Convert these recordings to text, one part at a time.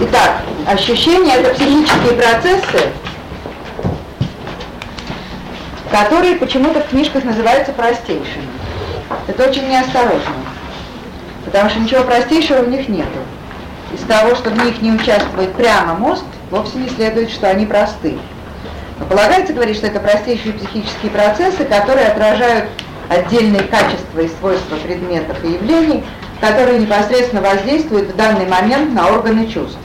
Итак, ощущения – это психические процессы, которые почему-то в книжках называются простейшими. Это очень неосторожно, потому что ничего простейшего в них нету. Из того, что в них не участвует прямо мозг, вовсе не следует, что они просты. Но полагается говорить, что это простейшие психические процессы, которые отражают отдельные качества и свойства предметов и явлений, которые непосредственно воздействуют в данный момент на органы чувств.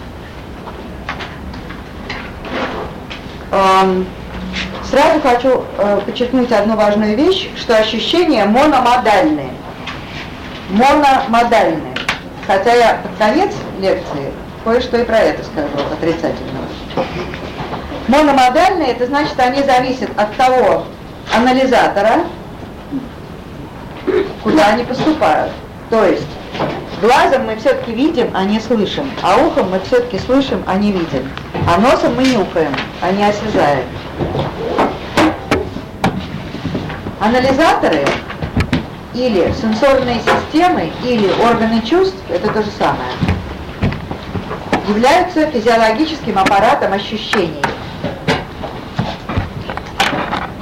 Сразу хочу э, подчеркнуть одну важную вещь, что ощущения мономодальные. Мономодальные. Хотя я под конец лекции кое-что и про это скажу, отрицательного. Мономодальные, это значит, они зависят от того анализатора, куда они поступают. То есть глазом мы все-таки видим, а не слышим, а ухом мы все-таки слышим, а не видим, а носом мы нюхаем, а не осязаем. Анализаторы или сенсорные системы, или органы чувств, это то же самое, являются физиологическим аппаратом ощущений.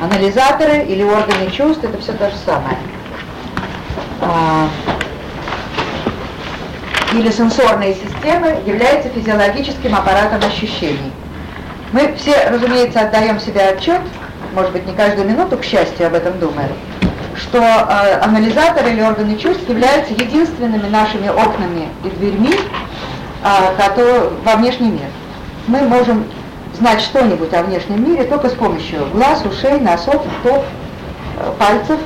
Анализаторы или органы чувств, это все то же самое. Или сенсорные системы являются физиологическим аппаратом ощущений. Мы все, разумеется, отдаем себе отчет, может быть, не каждую минуту, к счастью, об этом думаем, что э, анализаторы или органы чувств являются единственными нашими окнами и дверьми э, которые, во внешний мир. Мы можем знать что-нибудь о внешнем мире только с помощью глаз, ушей, носов, ртов, э, пальцев,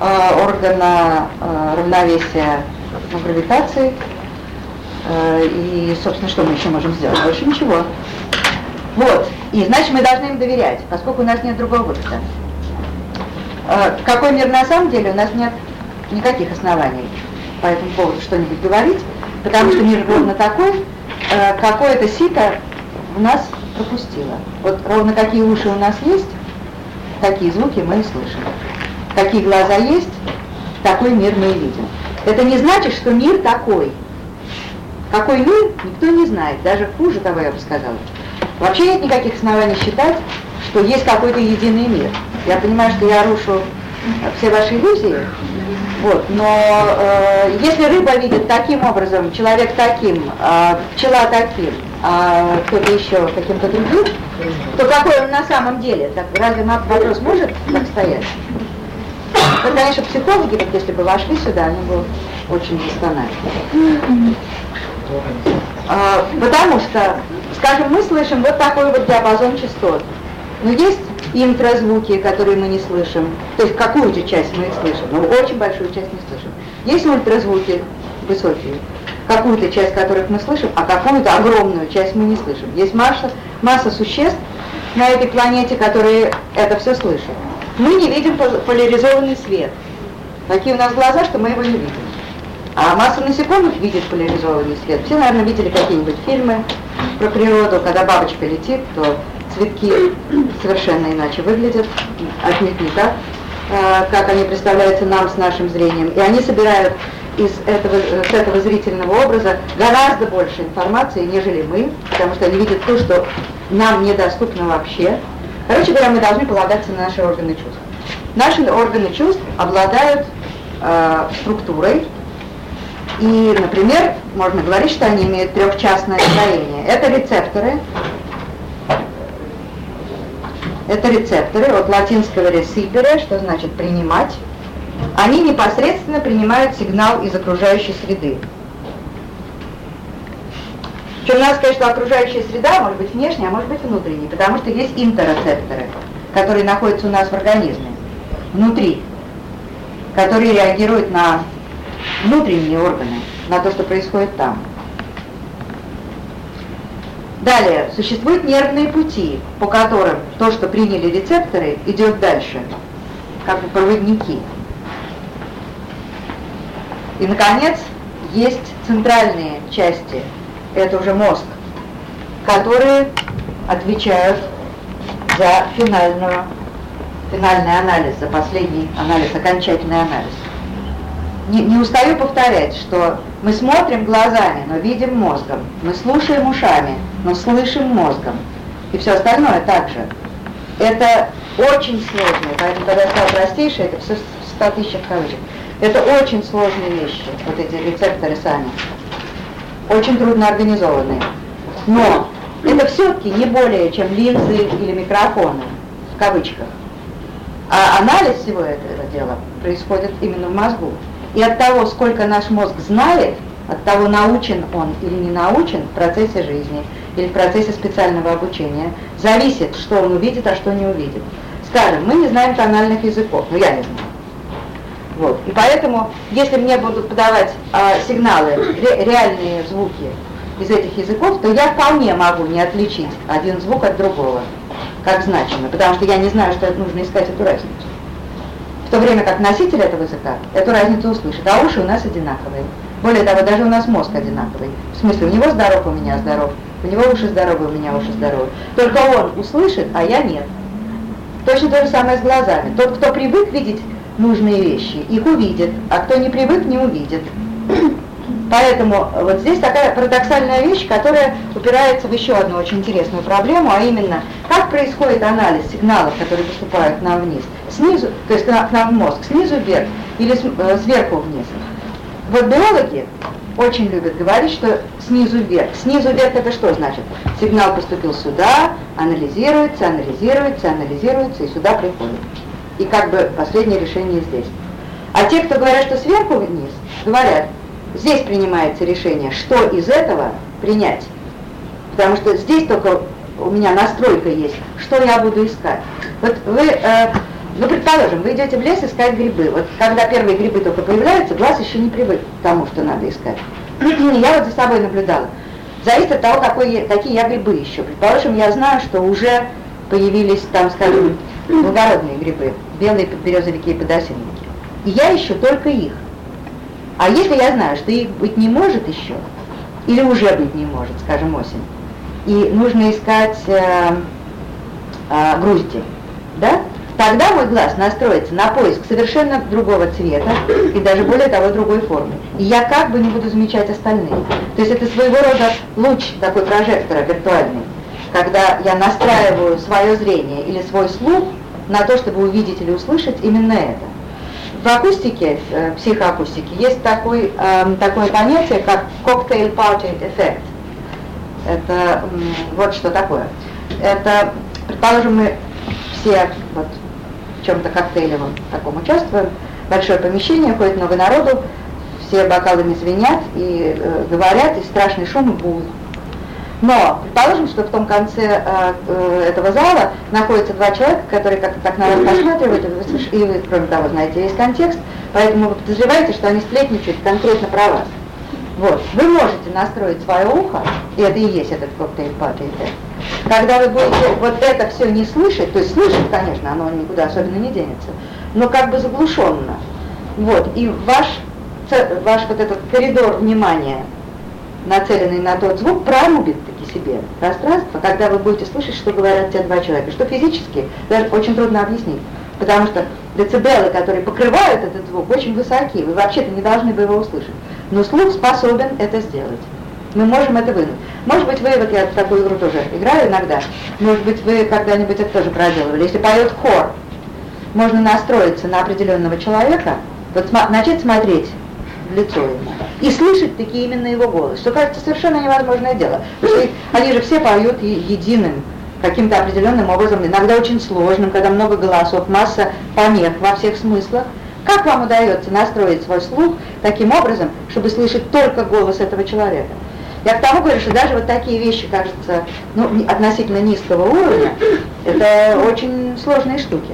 э, органа э, равновесия ну, гравитации. Э, и, собственно, что мы еще можем сделать? Больше ничего. Вот. И значит, мы должны им доверять, поскольку у нас нет другого выхода. Э, какой мир на самом деле, у нас нет никаких оснований по этому поводу что-нибудь говорить, потому что мир ровно такой, э, какой это сито в нас пропустило. Вот ровно какие уши у нас есть, такие звуки мы и слышим. Какие глаза есть, такой мир мы и видим. Это не значит, что мир такой. Какой мир, никто не знает, даже хуже того я бы сказала. Вообще нет никаких оснований считать, что есть какой-то единый мир. Я понимаю, что я рушу все ваши иллюзии, вот, но э, если рыба видит таким образом, человек таким, э, пчела таким, а кто-то еще каким-то другим, то какой он на самом деле? Так, разве вопрос может так стоять? Ну, конечно, психологи, вот если бы вошли сюда, они бы очень застонали. А, потому что, скажем, мы слышим вот такой вот диапазон частот. Но есть инфразвуки, которые мы не слышим. То есть какую-то часть мы их слышим, но очень большую часть не слышим. Есть ультразвуки высокие, какую-то часть которых мы слышим, а какую-то огромную часть мы не слышим. Есть масса, масса существ на этой планете, которые это все слышат. Мы не видим поляризованный свет. Такие у нас глаза, что мы его не видим. А масса насекомых видит поляризованный свет. Все, наверное, видели какие-нибудь фильмы про природу, когда бабочка летит, то цветки совершенно иначе выглядят, отнюдь не так, э, как они представляются нам с нашим зрением. И они собирают из этого, с этого зрительного образа гораздо больше информации, нежели мы, потому что они видят то, что нам недоступно вообще. Короче говоря, мы должны полагаться на наши органы чувств. Наши органы чувств обладают э, структурой, и, например, можно говорить, что они имеют трехчастное строение. Это рецепторы. Это рецепторы от латинского recibere, что значит принимать. Они непосредственно принимают сигнал из окружающей среды. Причем у нас, конечно, окружающая среда может быть внешняя, а может быть внутренняя, потому что есть интероцепторы, которые находятся у нас в организме, внутри, которые реагируют на внутренние органы, на то, что происходит там. Далее, существуют нервные пути, по которым то, что приняли рецепторы, идет дальше, как бы проводники. И, наконец, есть центральные части, это уже мозг, которые отвечают за финальную, финальный анализ, за последний анализ, окончательный анализ не, не устаю повторять, что Мы смотрим глазами, но видим мозгом. Мы слушаем ушами, но слышим мозгом. И все остальное также. Это очень сложно, поэтому когда я сказала простейшее, это все 100 тысяч кавычек. Это очень сложные вещи, вот эти рецепторы сами. Очень трудно организованные. Но это все-таки не более, чем линзы или микрофоны, в кавычках. А анализ всего этого дела происходит именно в мозгу. И от того, сколько наш мозг знает, от того, научен он или не научен в процессе жизни или в процессе специального обучения, зависит, что он увидит, а что не увидит. Скажем, мы не знаем тональных языков, ну я не знаю. Вот. И поэтому, если мне будут подавать а, сигналы, ре, реальные звуки из этих языков, то я вполне могу не отличить один звук от другого, как значимый, потому что я не знаю, что нужно искать эту разницу. То время как носитель этого языка эту разницу услышит, а уши у нас одинаковые. Более того, даже у нас мозг одинаковый. В смысле, у него здоров, у меня здоров, у него уши здоровы, у меня уши здоровы. Только он услышит, а я нет. Точно то же самое с глазами. Тот, кто привык видеть нужные вещи, их увидит, а кто не привык, не увидит. Поэтому вот здесь такая парадоксальная вещь, которая упирается в еще одну очень интересную проблему, а именно, как происходит анализ сигналов, которые поступают к нам вниз, снизу, то есть к нам в мозг, снизу вверх или э, сверху вниз. Вот биологи очень любят говорить, что снизу вверх. Снизу вверх это что значит? Сигнал поступил сюда, анализируется, анализируется, анализируется и сюда приходит. И как бы последнее решение здесь. А те, кто говорят, что сверху вниз, говорят, Здесь принимается решение, что из этого принять. Потому что здесь только у меня настройка есть, что я буду искать. Вот вы, э, ну, предположим, вы идете в лес искать грибы. Вот когда первые грибы только появляются, глаз еще не привык к тому, что надо искать. я вот за собой наблюдала. Зависит от того, какой, какие я грибы еще. Предположим, я знаю, что уже появились там, скажем, благородные грибы, белые подберезовики и подосиновики. И я ищу только их. А если я знаю, что их быть не может еще, или уже быть не может, скажем, осень, и нужно искать э, э, грузди, да, тогда мой глаз настроится на поиск совершенно другого цвета и даже более того другой формы. И я как бы не буду замечать остальные. То есть это своего рода луч такой прожектора виртуальный, когда я настраиваю свое зрение или свой слух на то, чтобы увидеть или услышать именно это. В акустике, в э, психоакустике, есть такой, э, такое понятие, как party эффект. Это вот что такое. Это, предположим, мы все вот в чем-то коктейлевом таком участвуем, большое помещение, ходит много народу, все бокалами звенят и э, говорят, и страшный шум и гул. Но предположим, что в том конце э, э, этого зала находятся два человека, которые как-то так на вас посматривают, и вы, и вы, кроме того, знаете весь контекст, поэтому вы подозреваете, что они сплетничают конкретно про вас. Вот. Вы можете настроить свое ухо, и это и есть этот коктейль паты Когда вы будете вот это все не слышать, то есть слышать, конечно, оно никуда особенно не денется, но как бы заглушенно. Вот. И ваш, ваш вот этот коридор внимания нацеленный на тот звук, прорубит таки себе пространство, когда вы будете слышать, что говорят те два человека, что физически даже очень трудно объяснить, потому что децибелы, которые покрывают этот звук, очень высоки, вы вообще-то не должны бы его услышать, но слух способен это сделать. Мы можем это вынуть. Может быть, вы, вот я в такую игру тоже играю иногда, может быть, вы когда-нибудь это тоже проделывали. Если поет хор, можно настроиться на определенного человека, вот начать смотреть в лицо ему и слышать таки именно его голос, что кажется совершенно невозможное дело. Потому что они же все поют единым, каким-то определенным образом, иногда очень сложным, когда много голосов, масса помех во всех смыслах. Как вам удается настроить свой слух таким образом, чтобы слышать только голос этого человека? Я к тому говорю, что даже вот такие вещи, кажется, ну, относительно низкого уровня, это очень сложные штуки.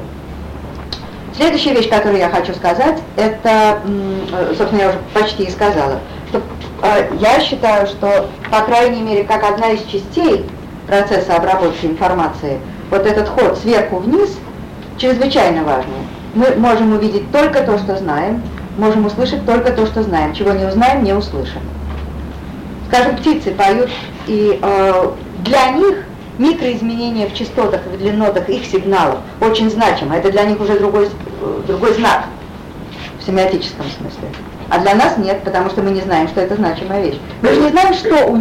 Следующая вещь, которую я хочу сказать, это, собственно, я уже почти и сказала, что э, я считаю, что, по крайней мере, как одна из частей процесса обработки информации, вот этот ход сверху вниз чрезвычайно важный. Мы можем увидеть только то, что знаем, можем услышать только то, что знаем. Чего не узнаем, не услышим. Скажем, птицы поют, и э, для них микроизменения в частотах и в длиннотах их сигналов очень значимо. Это для них уже другой, другой знак в семиотическом смысле. А для нас нет, потому что мы не знаем, что это значимая вещь. Мы же не знаем, что у